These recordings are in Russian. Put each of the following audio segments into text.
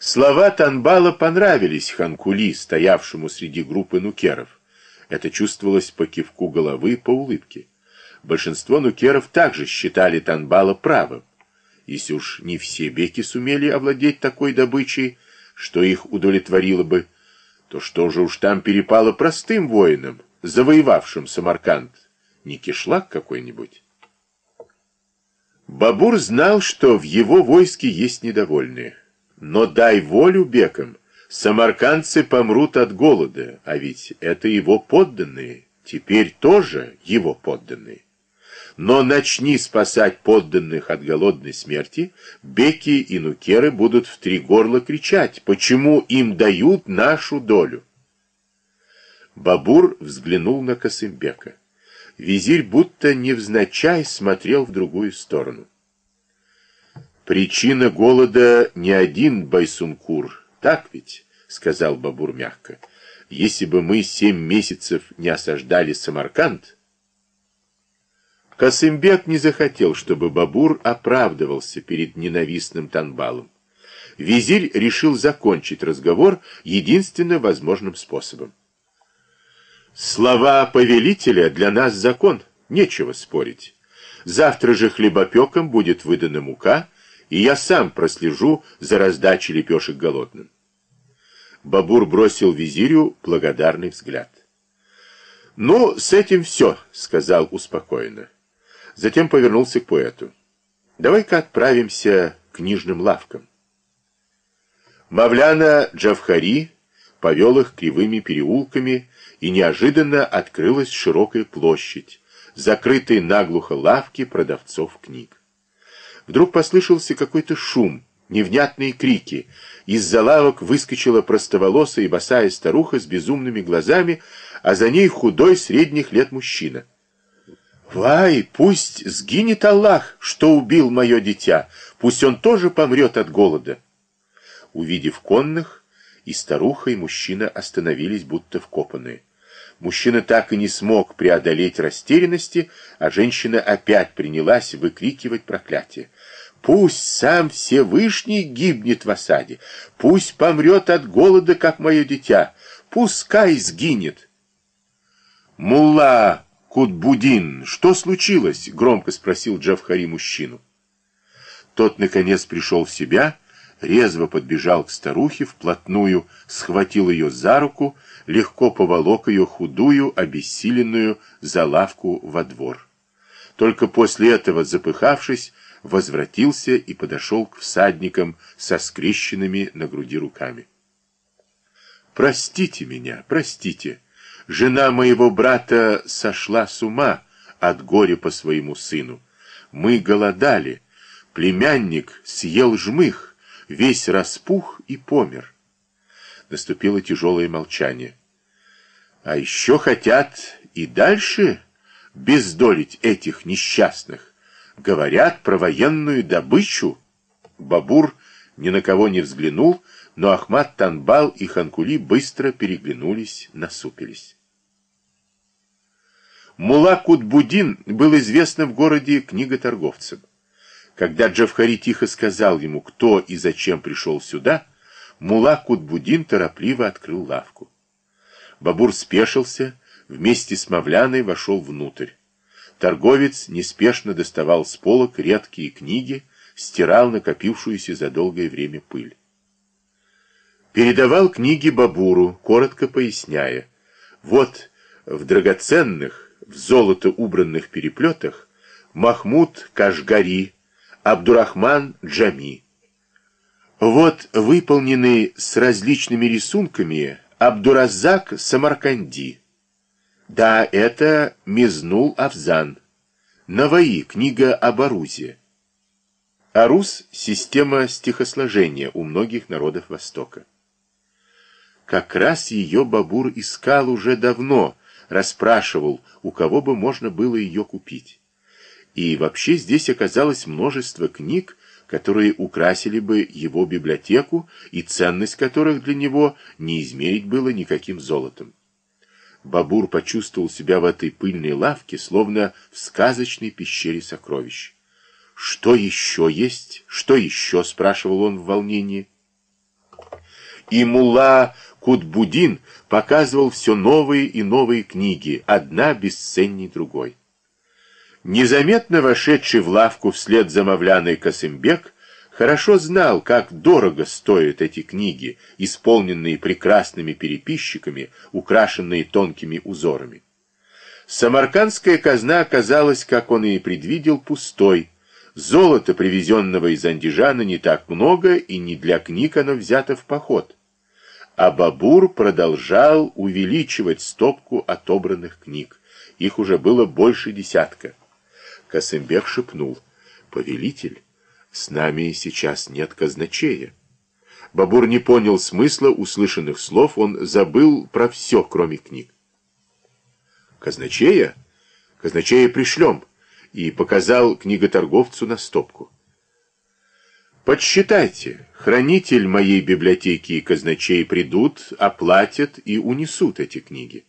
Слова Танбала понравились Ханкули, стоявшему среди группы нукеров. Это чувствовалось по кивку головы, по улыбке. Большинство нукеров также считали Танбала правым. Если уж не все беки сумели овладеть такой добычей, что их удовлетворило бы, то что же уж там перепало простым воинам, завоевавшим Самарканд? Не кишлак какой-нибудь? Бабур знал, что в его войске есть недовольные. Но дай волю бекам, самаркандцы помрут от голода, а ведь это его подданные, теперь тоже его подданные. Но начни спасать подданных от голодной смерти, беки и нукеры будут в три горла кричать, почему им дают нашу долю. Бабур взглянул на Косымбека. Визирь будто невзначай смотрел в другую сторону. Причина голода не один Байсункур, так ведь, сказал Бабур мягко. Если бы мы семь месяцев не осаждали Самарканд, Касымбек не захотел, чтобы Бабур оправдывался перед ненавистным Танбалом. Визирь решил закончить разговор единственно возможным способом. Слова повелителя для нас закон, нечего спорить. Завтра же хлебопекам будет выдана мука, и я сам прослежу за раздачей лепешек голодным. Бабур бросил визирю благодарный взгляд. «Ну, с этим все», — сказал успокоенно. Затем повернулся к поэту. «Давай-ка отправимся к книжным лавкам». Мавляна Джавхари повел их кривыми переулками, и неожиданно открылась широкая площадь, закрытые наглухо лавки продавцов книг. Вдруг послышался какой-то шум, невнятные крики. Из-за лавок выскочила простоволосая и босая старуха с безумными глазами, а за ней худой средних лет мужчина. «Вай, пусть сгинет Аллах, что убил мое дитя, пусть он тоже помрет от голода». Увидев конных, и старуха, и мужчина остановились, будто вкопанные. Мужчина так и не смог преодолеть растерянности, а женщина опять принялась выкрикивать проклятие. Пусть сам Всевышний гибнет в осаде, пусть помрет от голода, как мое дитя, пускай сгинет. Мулла Кутбудин, что случилось? Громко спросил Джавхари мужчину. Тот, наконец, пришел в себя, резво подбежал к старухе вплотную, схватил ее за руку, легко поволок ее худую, обессиленную за лавку во двор. Только после этого, запыхавшись, возвратился и подошел к всадникам со скрещенными на груди руками. «Простите меня, простите. Жена моего брата сошла с ума от горя по своему сыну. Мы голодали. Племянник съел жмых, весь распух и помер». Наступило тяжелое молчание. «А еще хотят и дальше бездолить этих несчастных». Говорят про военную добычу. Бабур ни на кого не взглянул, но Ахмат Танбал и Ханкули быстро переглянулись, насупились. Мула Кутбудин был известным в городе книготорговцем. Когда Джавхари тихо сказал ему, кто и зачем пришел сюда, Мула Кутбудин торопливо открыл лавку. Бабур спешился, вместе с Мавляной вошел внутрь. Торговец неспешно доставал с полок редкие книги, стирал накопившуюся за долгое время пыль. Передавал книги Бабуру, коротко поясняя. Вот в драгоценных, в золото убранных переплетах Махмуд Кашгари, Абдурахман Джами. Вот выполненный с различными рисунками Абдуразак Самарканди. Да, это Мизнул Авзан. Наваи, книга об Арузе. Арус – система стихосложения у многих народов Востока. Как раз ее Бабур искал уже давно, расспрашивал, у кого бы можно было ее купить. И вообще здесь оказалось множество книг, которые украсили бы его библиотеку и ценность которых для него не измерить было никаким золотом. Бабур почувствовал себя в этой пыльной лавке, словно в сказочной пещере сокровищ. «Что еще есть? Что еще?» — спрашивал он в волнении. и мулла Кутбудин показывал все новые и новые книги, одна бесценней другой. Незаметно вошедший в лавку вслед за Мавляной Косымбек хорошо знал, как дорого стоят эти книги, исполненные прекрасными переписчиками, украшенные тонкими узорами. Самаркандская казна оказалась, как он и предвидел, пустой. Золота, привезенного из Андижана, не так много, и не для книг оно взято в поход. А Бабур продолжал увеличивать стопку отобранных книг. Их уже было больше десятка. Косымбек шепнул. «Повелитель, с нами сейчас нет казначея». Бабур не понял смысла услышанных слов, он забыл про все, кроме книг. «Казначея? Казначея пришлем!» и показал книготорговцу на стопку. «Подсчитайте, хранитель моей библиотеки и казначей придут, оплатят и унесут эти книги».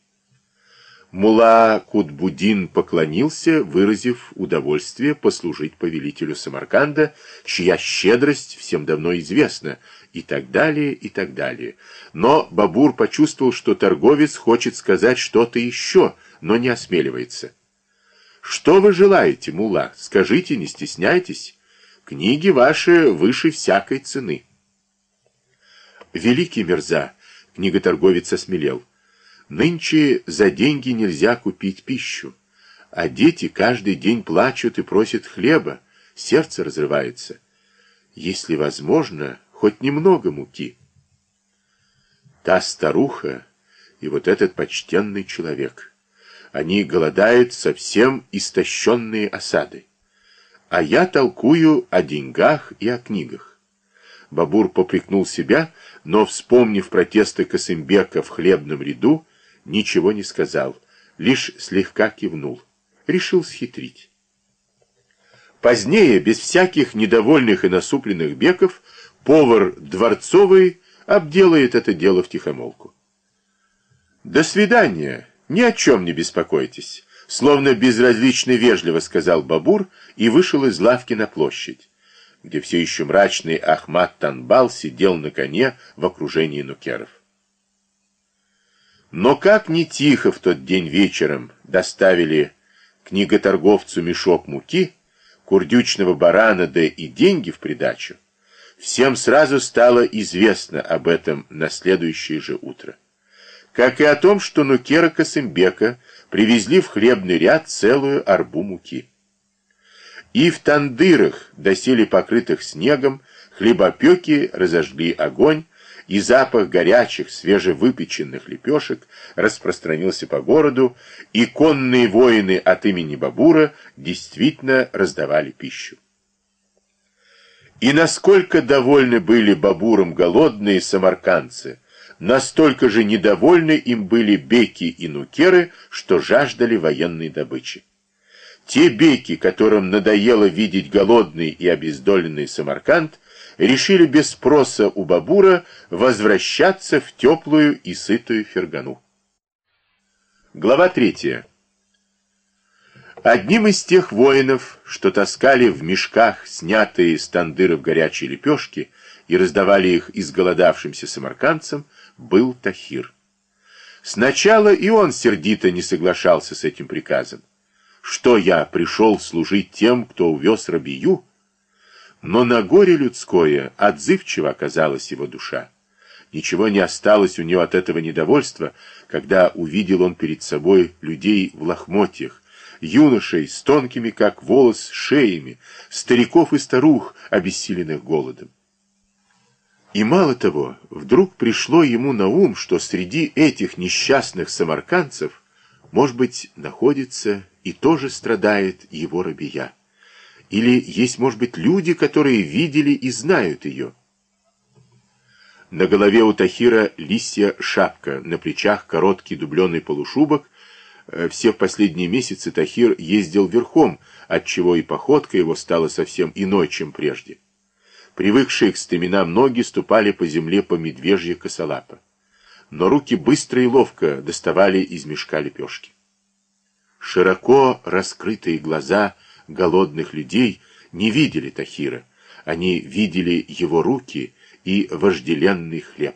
Мула Кутбудин поклонился, выразив удовольствие послужить повелителю Самарканда, чья щедрость всем давно известна, и так далее, и так далее. Но Бабур почувствовал, что торговец хочет сказать что-то еще, но не осмеливается. «Что вы желаете, мула? Скажите, не стесняйтесь. Книги ваши выше всякой цены». «Великий мерза!» — книготорговец осмелел. Нынче за деньги нельзя купить пищу, а дети каждый день плачут и просят хлеба, сердце разрывается. Если возможно, хоть немного муки. Та старуха и вот этот почтенный человек. Они голодают совсем истощенные осады. А я толкую о деньгах и о книгах. Бабур попрекнул себя, но, вспомнив протесты Косымбека в хлебном ряду, ничего не сказал, лишь слегка кивнул. Решил схитрить. Позднее, без всяких недовольных и насупленных беков, повар Дворцовый обделает это дело в тихомолку. «До свидания, ни о чем не беспокойтесь», словно безразлично вежливо сказал Бабур и вышел из лавки на площадь, где все еще мрачный Ахмат Танбал сидел на коне в окружении нукеров. Но как не тихо в тот день вечером доставили книготорговцу мешок муки, курдючного барана да и деньги в придачу, всем сразу стало известно об этом на следующее же утро. Как и о том, что Нукера Косымбека привезли в хлебный ряд целую арбу муки. И в тандырах, доселе покрытых снегом, хлебопеки разожгли огонь, и запах горячих, свежевыпеченных лепешек распространился по городу, и конные воины от имени Бабура действительно раздавали пищу. И насколько довольны были Бабуром голодные самаркандцы, настолько же недовольны им были беки и нукеры, что жаждали военной добычи. Те беки, которым надоело видеть голодный и обездоленный Самарканд, решили без спроса у Бабура возвращаться в теплую и сытую Фергану. Глава третья. Одним из тех воинов, что таскали в мешках снятые с тандыров горячие лепешки и раздавали их изголодавшимся самаркандцам, был Тахир. Сначала и он сердито не соглашался с этим приказом. Что я пришел служить тем, кто увез Рабию? Но на горе людское отзывчиво оказалась его душа. Ничего не осталось у него от этого недовольства, когда увидел он перед собой людей в лохмотьях, юношей с тонкими, как волос, шеями, стариков и старух, обессиленных голодом. И мало того, вдруг пришло ему на ум, что среди этих несчастных самаркандцев, может быть, находится и тоже страдает его рабия. Или есть, может быть, люди, которые видели и знают ее. На голове у Тахира листья шапка, на плечах короткий дубленый полушубок. Э, все последние месяцы Тахир ездил верхом, отчего и походка его стала совсем иной, чем прежде. Привыкшие к стременам ноги ступали по земле по медвежье косолапо. Но руки быстро и ловко доставали из мешка лепешки. Широко раскрытые глаза — голодных людей не видели Тахира. Они видели его руки и вожделенный хлеб.